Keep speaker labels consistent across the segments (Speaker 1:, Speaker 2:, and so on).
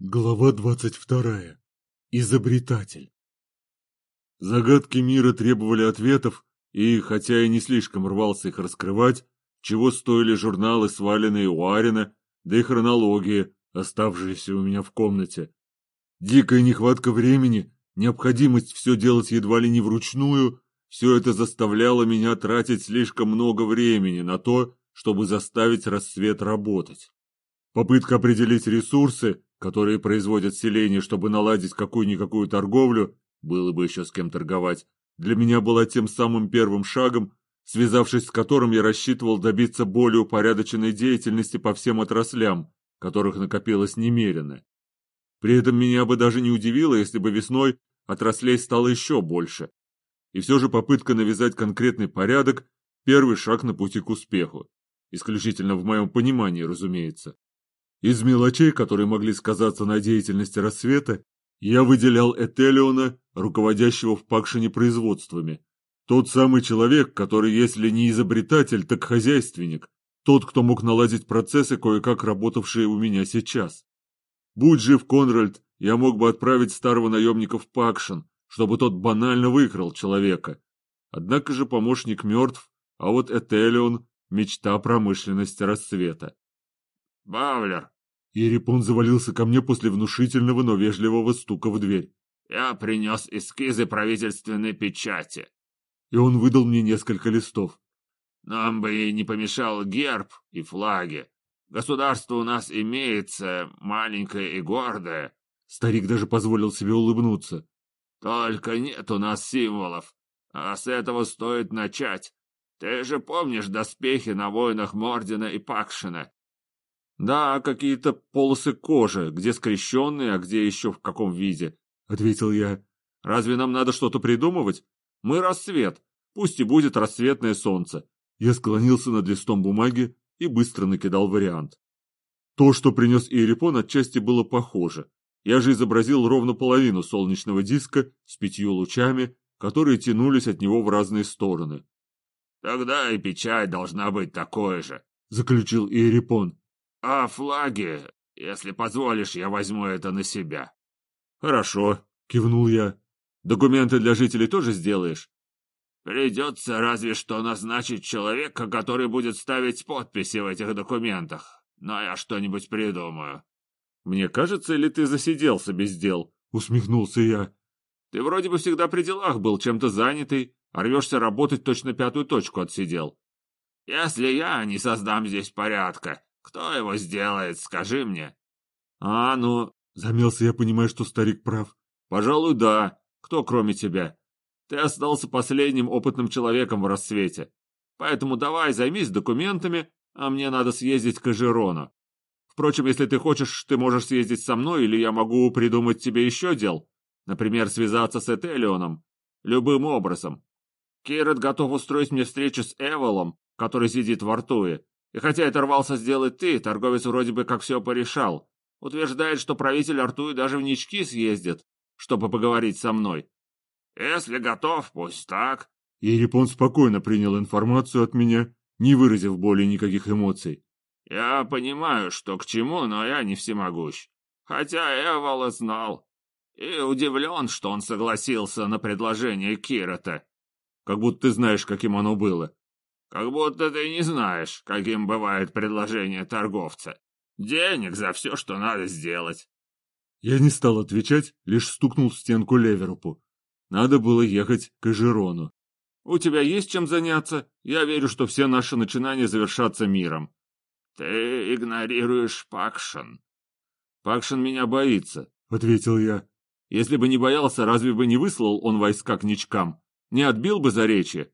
Speaker 1: Глава двадцать вторая. Изобретатель. Загадки мира требовали ответов, и, хотя я не слишком рвался их раскрывать, чего стоили журналы, сваленные у Арина, да и хронология, оставшиеся у меня в комнате. Дикая нехватка времени, необходимость все делать едва ли не вручную, все это заставляло меня тратить слишком много времени на то, чтобы заставить рассвет работать. Попытка определить ресурсы, которые производят селение, чтобы наладить какую-никакую торговлю, было бы еще с кем торговать, для меня была тем самым первым шагом, связавшись с которым я рассчитывал добиться более упорядоченной деятельности по всем отраслям, которых накопилось немерено. При этом меня бы даже не удивило, если бы весной отраслей стало еще больше. И все же попытка навязать конкретный порядок – первый шаг на пути к успеху. Исключительно в моем понимании, разумеется. Из мелочей, которые могли сказаться на деятельности рассвета, я выделял Этелиона, руководящего в Пакшине производствами. Тот самый человек, который, если не изобретатель, так хозяйственник. Тот, кто мог наладить процессы, кое-как работавшие у меня сейчас. Будь жив Конральд, я мог бы отправить старого наемника в Пакшин, чтобы тот банально выиграл человека. Однако же помощник мертв, а вот Этелион – мечта промышленности рассвета.
Speaker 2: «Бавлер,
Speaker 1: Ерепон завалился ко мне после внушительного, но вежливого стука в дверь.
Speaker 2: «Я принес эскизы правительственной печати».
Speaker 1: И он выдал мне несколько листов.
Speaker 2: «Нам бы и не помешал герб и флаги. Государство у нас имеется, маленькое и гордое».
Speaker 1: Старик даже позволил себе улыбнуться.
Speaker 2: «Только нет у нас символов, а с этого стоит начать. Ты же помнишь доспехи на войнах Мордина и Пакшина?
Speaker 1: «Да, какие-то полосы кожи, где скрещенные, а где еще в каком виде», — ответил я. «Разве нам надо что-то придумывать? Мы рассвет, пусть и будет рассветное солнце». Я склонился над листом бумаги и быстро накидал вариант. То, что принес Иерипон, отчасти было похоже. Я же изобразил ровно половину солнечного диска с пятью лучами, которые тянулись от него в разные стороны.
Speaker 2: «Тогда и печать должна быть такой же», —
Speaker 1: заключил Иерипон.
Speaker 2: А флаги, если позволишь, я возьму это на себя.
Speaker 1: Хорошо, кивнул я. Документы для жителей тоже сделаешь?
Speaker 2: Придется разве что назначить человека, который будет ставить подписи в этих документах. Но я что-нибудь придумаю.
Speaker 1: Мне кажется, или ты засиделся без дел? Усмехнулся я. Ты вроде бы всегда при делах был, чем-то занятый, а рвешься работать, точно пятую точку отсидел.
Speaker 2: Если я не создам здесь порядка, кто его сделает, скажи мне.
Speaker 1: А, ну, замялся я, понимая, что старик прав. Пожалуй, да. Кто кроме тебя? Ты остался последним опытным человеком в рассвете. Поэтому давай займись документами, а мне надо съездить к Эжерону. Впрочем, если ты хочешь, ты можешь съездить со мной, или я могу придумать тебе еще дел. Например, связаться с Этелионом. Любым образом. Кирот готов устроить мне встречу с Эволом, который сидит в Артуе. И хотя это рвался сделать ты, торговец вроде бы как все порешал. Утверждает, что правитель Артуи даже в Нички съездит, чтобы поговорить со мной.
Speaker 2: Если готов, пусть так.
Speaker 1: Ерепон спокойно принял информацию от меня, не выразив более никаких эмоций.
Speaker 2: Я понимаю, что к чему, но я не всемогущ. Хотя Эвала знал. И удивлен, что он согласился на предложение Кирота.
Speaker 1: Как будто ты знаешь, каким оно было.
Speaker 2: Как будто ты не знаешь, каким бывает предложение торговца. Денег за все, что надо сделать.
Speaker 1: Я не стал отвечать, лишь стукнул в стенку Леверупу. Надо было ехать к Эжерону. У тебя есть чем заняться? Я верю, что все наши начинания завершатся миром.
Speaker 2: Ты игнорируешь Пакшин.
Speaker 1: Пакшин меня боится, — ответил я. Если бы не боялся, разве бы не выслал он войска к ничкам? Не отбил бы заречье?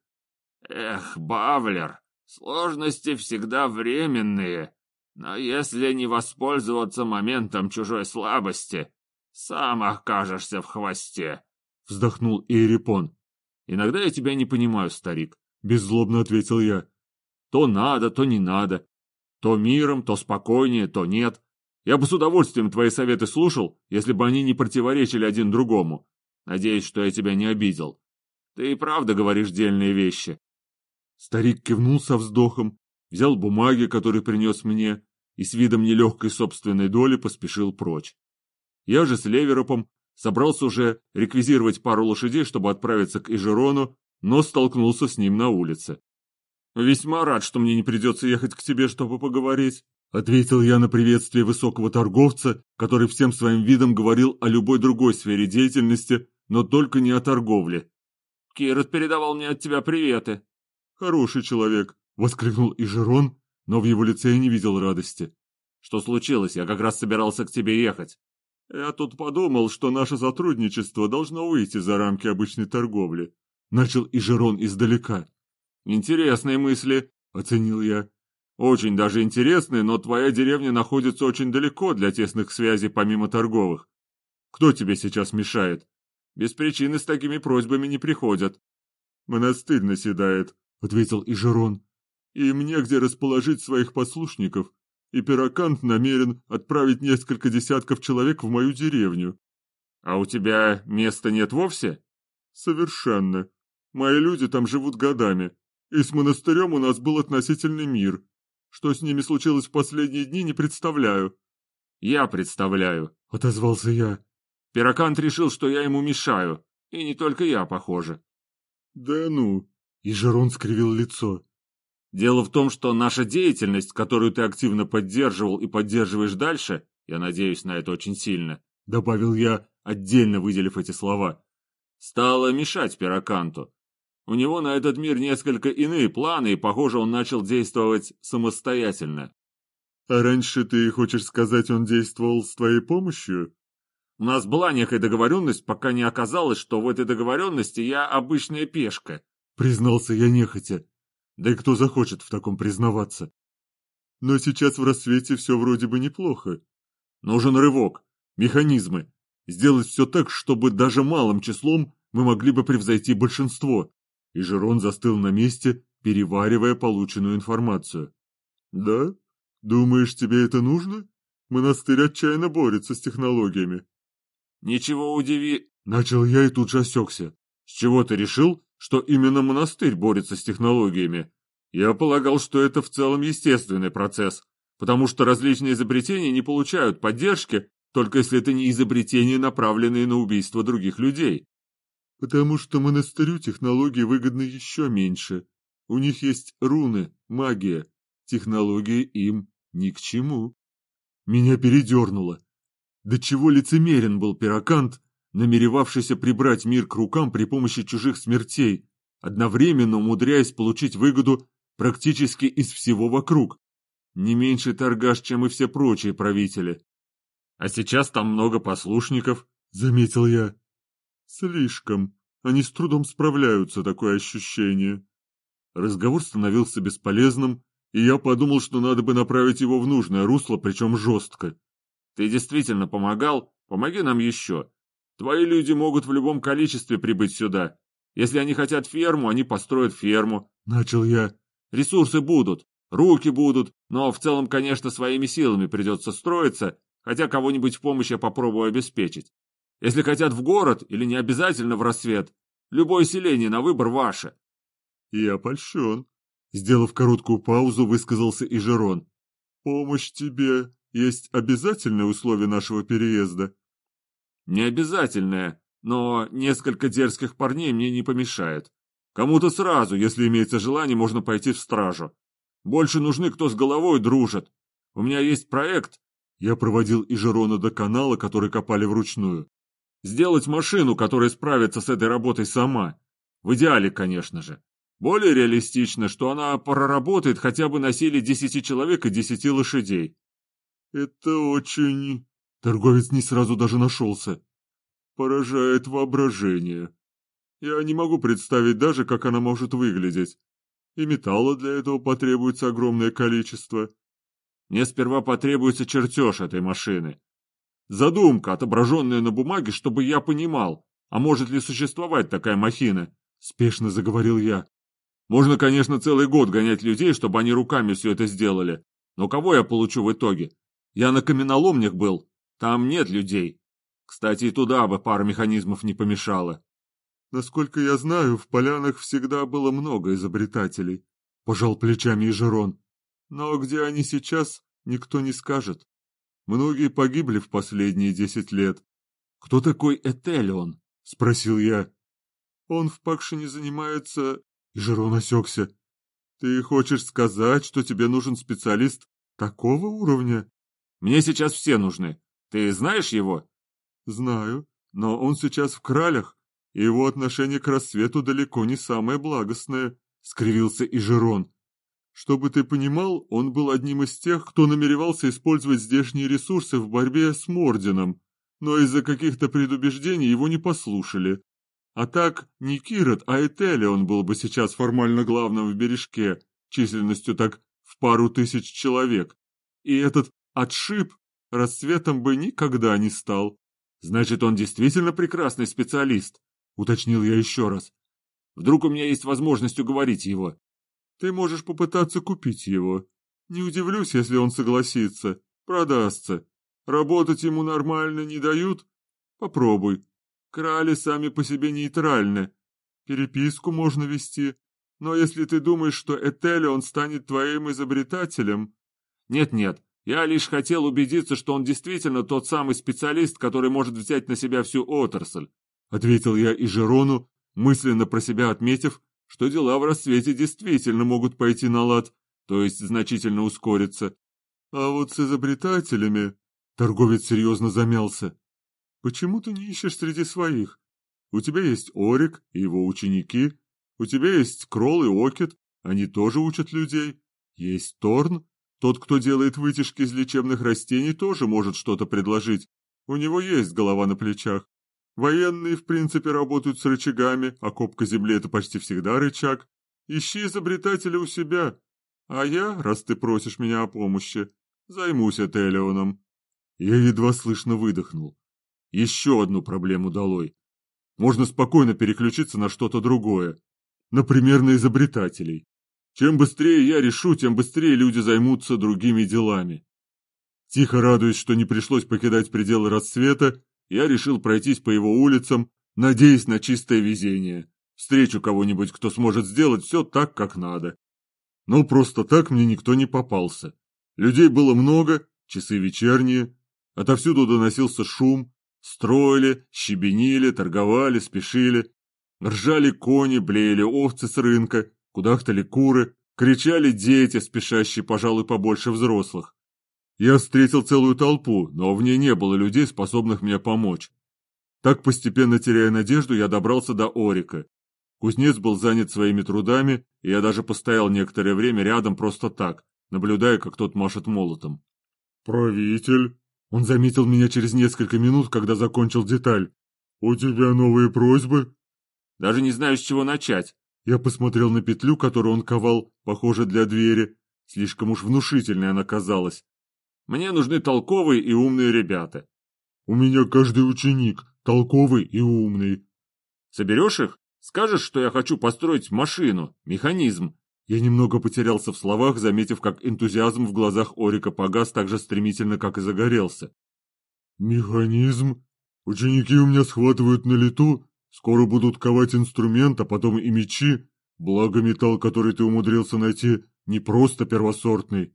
Speaker 2: Эх, Бавлер, сложности всегда временные, но если не воспользоваться моментом чужой слабости, сам окажешься в хвосте.
Speaker 1: Вздохнул Иерипон. Иногда я тебя не понимаю, старик, беззлобно ответил я. То надо, то не надо. То миром, то спокойнее, то нет. Я бы с удовольствием твои советы слушал, если бы они не противоречили один другому. Надеюсь, что я тебя не обидел. Ты и правда говоришь дельные вещи. Старик кивнул со вздохом, взял бумаги, которые принес мне, и с видом нелегкой собственной доли поспешил прочь. Я же с Леверопом собрался уже реквизировать пару лошадей, чтобы отправиться к Ижерону, но столкнулся с ним на улице. «Весьма рад, что мне не придется ехать к тебе, чтобы поговорить», ответил я на приветствие высокого торговца, который всем своим видом говорил о любой другой сфере деятельности, но только не о торговле.
Speaker 2: «Кирот передавал мне от тебя приветы».
Speaker 1: «Хороший человек», — воскликнул Ижерон, но в его лице я не видел радости.
Speaker 2: «Что случилось? Я как раз собирался к тебе ехать».
Speaker 1: «Я тут подумал, что наше сотрудничество должно выйти за рамки обычной торговли», — начал Ижерон издалека.
Speaker 2: «Интересные мысли», — оценил я.
Speaker 1: «Очень даже интересные, но твоя деревня находится очень далеко для тесных связей помимо торговых. Кто тебе сейчас мешает? Без причины с такими просьбами не приходят». «Монастырь наседает», — ответил Ижерон. «Им негде расположить своих послушников, и Пирокант намерен отправить несколько десятков человек в мою деревню».
Speaker 2: «А у тебя места нет вовсе?»
Speaker 1: «Совершенно. Мои люди там живут годами, и с монастырем у нас был относительный мир. Что с ними случилось в последние дни, не представляю».
Speaker 2: «Я представляю», — отозвался я. Пирокант решил, что я ему мешаю, и не только я, похоже.
Speaker 1: «Да ну!» — и Жерон скривил лицо.
Speaker 2: «Дело в том, что наша деятельность, которую ты активно поддерживал и поддерживаешь дальше, я надеюсь на это очень сильно», — добавил я, отдельно выделив эти слова, — стала мешать Пироканту. У него на этот мир несколько иные планы, и, похоже, он начал действовать самостоятельно.
Speaker 1: А раньше, ты хочешь сказать, он действовал с твоей помощью?
Speaker 2: У нас была некая договоренность, пока не оказалось, что в этой договоренности я обычная пешка.
Speaker 1: Признался я нехотя. Да и кто захочет в таком признаваться? Но сейчас в рассвете все вроде бы неплохо.
Speaker 2: Нужен рывок, механизмы. Сделать все так, чтобы даже малым числом мы могли бы превзойти большинство
Speaker 1: и Жерон застыл на месте, переваривая полученную информацию. «Да? Думаешь, тебе это нужно? Монастырь отчаянно борется с технологиями».
Speaker 2: «Ничего удиви...»
Speaker 1: — начал я и тут же осекся. «С чего ты решил, что именно монастырь борется с технологиями? Я полагал, что это в целом естественный процесс, потому что различные изобретения не получают поддержки, только если это не изобретения, направленные на убийство других людей. Потому что монастырю технологии выгодны еще меньше. У них есть руны, магия. Технологии им ни к чему. Меня передернуло. До чего лицемерен был Пирокант, намеревавшийся прибрать мир к рукам при помощи чужих смертей, одновременно умудряясь получить выгоду практически из всего вокруг. Не меньше торгаш, чем и все прочие правители.
Speaker 2: А сейчас там много послушников, —
Speaker 1: заметил я. Слишком. Они с трудом справляются, такое ощущение. Разговор становился бесполезным, и я подумал, что надо бы направить его в нужное русло, причем жестко.
Speaker 2: Ты действительно помогал? Помоги нам еще. Твои люди могут в любом количестве прибыть сюда. Если они хотят ферму, они построят ферму.
Speaker 1: Начал я.
Speaker 2: Ресурсы будут, руки будут, но в целом, конечно, своими силами придется строиться, хотя кого-нибудь в помощь я попробую обеспечить. Если хотят в город или не обязательно в рассвет, любое селение на выбор ваше.
Speaker 1: Я польщен. Сделав короткую паузу, высказался и Жерон. Помощь тебе есть обязательное условие нашего переезда?
Speaker 2: Не обязательное, но несколько дерзких парней мне не помешает. Кому-то сразу, если имеется желание, можно пойти в стражу. Больше нужны, кто с головой дружит. У меня есть проект.
Speaker 1: Я проводил Ижерона до канала, который копали вручную.
Speaker 2: Сделать машину, которая справится с этой работой сама. В идеале, конечно же. Более реалистично, что она проработает хотя бы на силе десяти человек и десяти лошадей.
Speaker 1: Это очень... Торговец не сразу даже нашелся. Поражает воображение. Я не могу представить даже, как она может выглядеть. И металла для этого потребуется огромное количество.
Speaker 2: Мне сперва потребуется чертеж этой машины. Задумка, отображенная на бумаге, чтобы я понимал, а может ли существовать такая махина, спешно заговорил я. Можно, конечно, целый год гонять людей, чтобы они руками все это сделали. Но кого я получу в итоге? Я на каменоломнях был, там нет людей. Кстати, и туда бы пара механизмов не помешала.
Speaker 1: Насколько я знаю, в полянах всегда было много изобретателей, пожал плечами Ижерон. Но где они сейчас, никто не скажет. Многие погибли в последние десять лет.
Speaker 2: Кто такой Этелион? Спросил я.
Speaker 1: Он в Пакшине занимается... И Жерон осекся. Ты хочешь сказать, что тебе нужен специалист такого уровня?
Speaker 2: Мне сейчас все нужны. Ты знаешь его?
Speaker 1: Знаю, но он сейчас в кралях, и его отношение к рассвету далеко не самое благостное, — скривился и Жерон. Чтобы ты понимал, он был одним из тех, кто намеревался использовать здешние ресурсы в борьбе с Мордином, но из-за каких-то предубеждений его не послушали. А так, не Кирот, а Этелион был бы сейчас формально главным в бережке, численностью так в пару тысяч человек. И этот отшиб расцветом бы никогда не стал.
Speaker 2: Значит, он действительно прекрасный специалист, уточнил я еще раз. Вдруг у меня есть возможность уговорить его.
Speaker 1: Ты можешь попытаться купить его. Не удивлюсь, если он согласится, продастся. Работать ему нормально не дают? Попробуй. Крали сами по себе нейтральны. Переписку можно вести. Но если ты думаешь, что Этелион станет твоим изобретателем...
Speaker 2: Нет-нет, я лишь хотел убедиться, что он действительно тот самый специалист, который может взять на себя всю отрасль. Ответил я и Жерону, мысленно про себя отметив, что дела в рассвете действительно могут пойти на лад, то есть значительно ускориться.
Speaker 1: А вот с изобретателями... Торговец серьезно замялся. Почему ты не ищешь среди своих? У тебя есть Орик и его ученики, у тебя есть Кролл и Окет, они тоже учат людей. Есть Торн, тот, кто делает вытяжки из лечебных растений, тоже может что-то предложить. У него есть голова на плечах. Военные, в принципе, работают с рычагами, а копка земли — это почти всегда рычаг. Ищи изобретателя у себя. А я, раз ты просишь меня о помощи, займусь Этелионом. Я едва слышно выдохнул. Еще одну проблему долой. Можно спокойно переключиться на что-то другое. Например, на изобретателей. Чем быстрее я решу, тем быстрее люди займутся другими делами. Тихо радуясь, что не пришлось покидать пределы рассвета, я решил пройтись по его улицам, надеясь на чистое везение. Встречу кого-нибудь, кто сможет сделать все так, как надо. Но просто так мне никто не попался. Людей было много, часы вечерние. Отовсюду доносился шум, Строили, щебенили, торговали, спешили. Ржали кони, блеяли овцы с рынка, кудахтали куры, кричали дети, спешащие, пожалуй, побольше взрослых. Я встретил целую толпу, но в ней не было людей, способных мне помочь. Так, постепенно теряя надежду, я добрался до Орика. Кузнец был занят своими трудами, и я даже постоял некоторое время рядом просто так, наблюдая, как тот машет молотом. «Правитель!» Он заметил меня через несколько минут, когда закончил деталь. «У тебя новые просьбы?»
Speaker 2: «Даже не знаю, с чего начать».
Speaker 1: Я посмотрел на петлю, которую он ковал, похоже, для двери. Слишком уж внушительной она казалась.
Speaker 2: «Мне нужны толковые и умные ребята».
Speaker 1: «У меня каждый ученик толковый и умный».
Speaker 2: «Соберешь их? Скажешь, что я хочу построить машину, механизм,
Speaker 1: я немного потерялся в словах, заметив, как энтузиазм в глазах Орика погас так же стремительно, как и загорелся. «Механизм? Ученики у меня схватывают на лету, скоро будут ковать инструмент, а потом и мечи. Благо металл, который ты умудрился найти, не просто первосортный».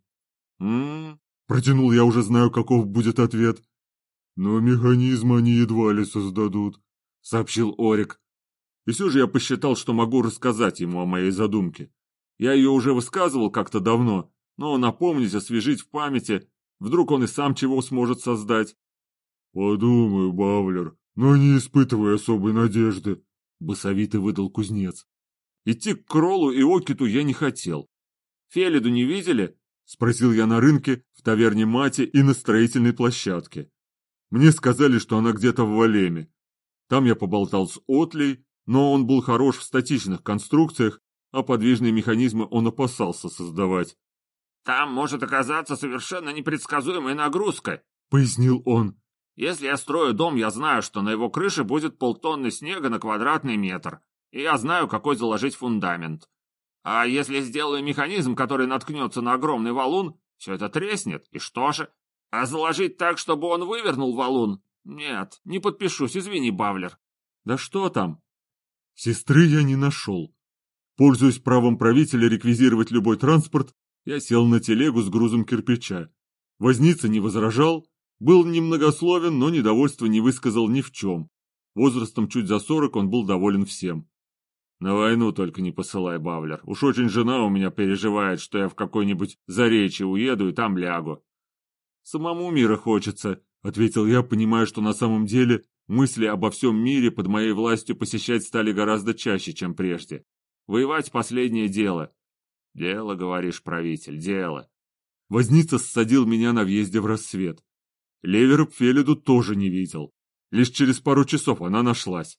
Speaker 2: «М-м-м»,
Speaker 1: протянул я, уже знаю, каков будет ответ. «Но механизм они едва ли создадут», — сообщил Орик.
Speaker 2: И все же я посчитал, что могу рассказать ему о моей задумке. Я ее уже высказывал как-то давно, но напомнить, освежить в памяти, вдруг он и сам чего сможет создать.
Speaker 1: «Подумаю, Бавлер, но не испытывай особой надежды», — басовито выдал кузнец.
Speaker 2: Идти к Кролу и Окиту я не хотел. «Фелиду не видели?»
Speaker 1: — спросил я на рынке, в таверне Мати и на строительной площадке. Мне сказали, что она где-то в Валеме. Там я поболтал с Отлей, но он был хорош в статичных конструкциях а подвижные механизмы он опасался создавать.
Speaker 3: «Там может оказаться совершенно непредсказуемая нагрузка», —
Speaker 1: пояснил он.
Speaker 3: «Если я строю дом, я знаю, что на его крыше будет полтонны снега на квадратный метр, и я знаю, какой заложить фундамент. А если сделаю механизм, который наткнется на огромный валун, все это треснет, и что же? А заложить так, чтобы он вывернул валун? Нет, не подпишусь, извини, Бавлер».
Speaker 2: «Да что там?»
Speaker 1: Сестры я не нашел. Пользуясь правом правителя реквизировать любой транспорт, я сел на телегу с грузом кирпича. Возница не возражал,
Speaker 2: Был немногословен, но недовольства не высказал ни в чем. Возрастом чуть за сорок он был доволен всем. На войну только не посылай, Бавлер. Уж очень жена у меня переживает, что я в какой-нибудь заречье уеду и там лягу. Самому мира хочется, — ответил я, понимая, что на самом деле мысли обо всем мире под моей властью посещать стали гораздо чаще, чем прежде. Воевать — последнее дело. Дело, говоришь, правитель, дело. Возница ссадил меня на въезде в рассвет. Левероп Фелиду тоже не видел. Лишь через пару часов она нашлась.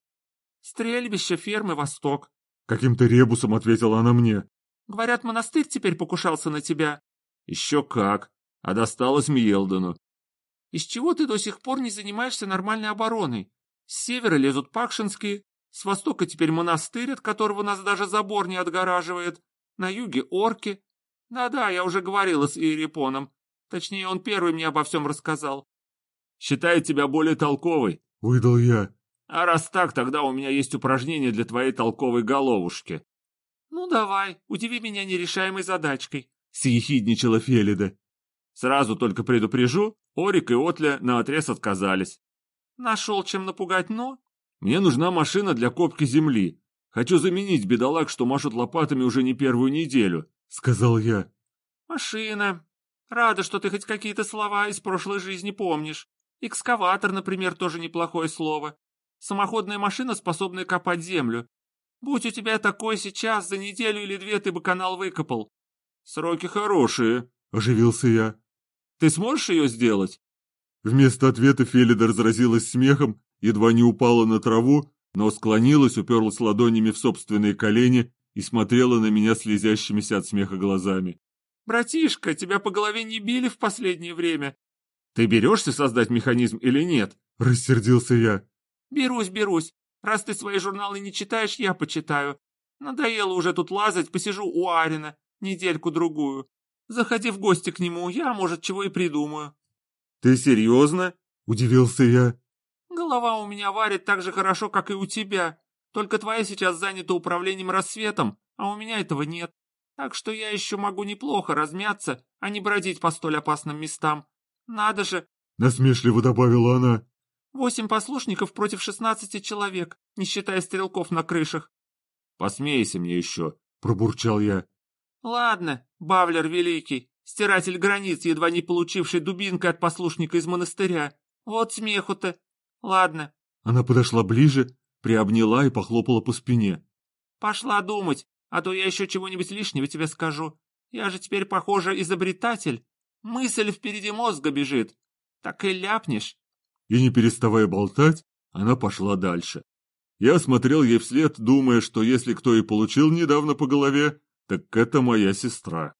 Speaker 4: «Стрельбище фермы «Восток».
Speaker 2: Каким-то ребусом ответила она мне.
Speaker 4: «Говорят, монастырь теперь покушался на тебя».
Speaker 2: «Еще как. А досталось Мьелдену».
Speaker 4: «Из чего ты до сих пор не занимаешься нормальной обороной? С севера лезут пакшинские, с востока теперь монастырь, от которого нас даже забор не отгораживает, на юге орки. Да-да, я уже говорила с Иерипоном. Точнее, он первый мне обо всем рассказал.
Speaker 2: Считает тебя более толковой», — выдал я.
Speaker 3: А раз так, тогда у меня есть упражнение для твоей толковой головушки.
Speaker 4: Ну давай, удиви меня нерешаемой задачкой,
Speaker 2: съехидничала Фелида.
Speaker 3: Сразу только предупрежу, Орик и Отля наотрез отказались.
Speaker 4: Нашел чем напугать, но...
Speaker 2: Мне нужна машина для копки земли. Хочу заменить бедолаг, что машут лопатами уже не первую неделю, сказал я.
Speaker 4: Машина. Рада, что ты хоть какие-то слова из прошлой жизни помнишь. Экскаватор, например, тоже неплохое слово. Самоходная машина, способная копать землю. Будь у тебя такой сейчас, за неделю или две ты бы канал выкопал.
Speaker 3: Сроки хорошие, —
Speaker 2: оживился я.
Speaker 3: Ты сможешь ее сделать?
Speaker 2: Вместо ответа Фелида разразилась смехом, едва не упала на траву, но склонилась, уперлась ладонями в собственные колени и смотрела на меня слезящимися от смеха глазами.
Speaker 4: «Братишка, тебя по голове не били в последнее время?»
Speaker 3: «Ты берешься создать механизм или нет?»
Speaker 2: — рассердился я.
Speaker 4: Берусь, берусь. Раз ты свои журналы не читаешь, я почитаю. Надоело уже тут лазать, посижу у Арина недельку-другую. Заходи в гости к нему, я, может, чего и придумаю.
Speaker 2: Ты серьезно? Удивился я.
Speaker 4: Голова у меня варит так же хорошо, как и у тебя. Только твоя сейчас занята управлением рассветом, а у меня этого нет. Так что я еще могу неплохо размяться, а не бродить по столь опасным местам. Надо же!»
Speaker 2: Насмешливо добавила она.
Speaker 4: Восемь послушников против шестнадцати человек, не считая стрелков на крышах.
Speaker 3: Посмейся мне еще,
Speaker 2: пробурчал я.
Speaker 4: Ладно, Бавлер Великий, стиратель границ, едва не получивший дубинкой от послушника из монастыря. Вот смеху-то. Ладно.
Speaker 2: Она подошла ближе, приобняла и похлопала по спине.
Speaker 4: Пошла думать, а то я еще чего-нибудь лишнего тебе скажу. Я же теперь, похоже, изобретатель. Мысль впереди мозга бежит. Так и ляпнешь
Speaker 2: и, не переставая болтать, она пошла дальше. Я смотрел ей вслед, думая, что если кто и получил недавно по голове, так это моя сестра.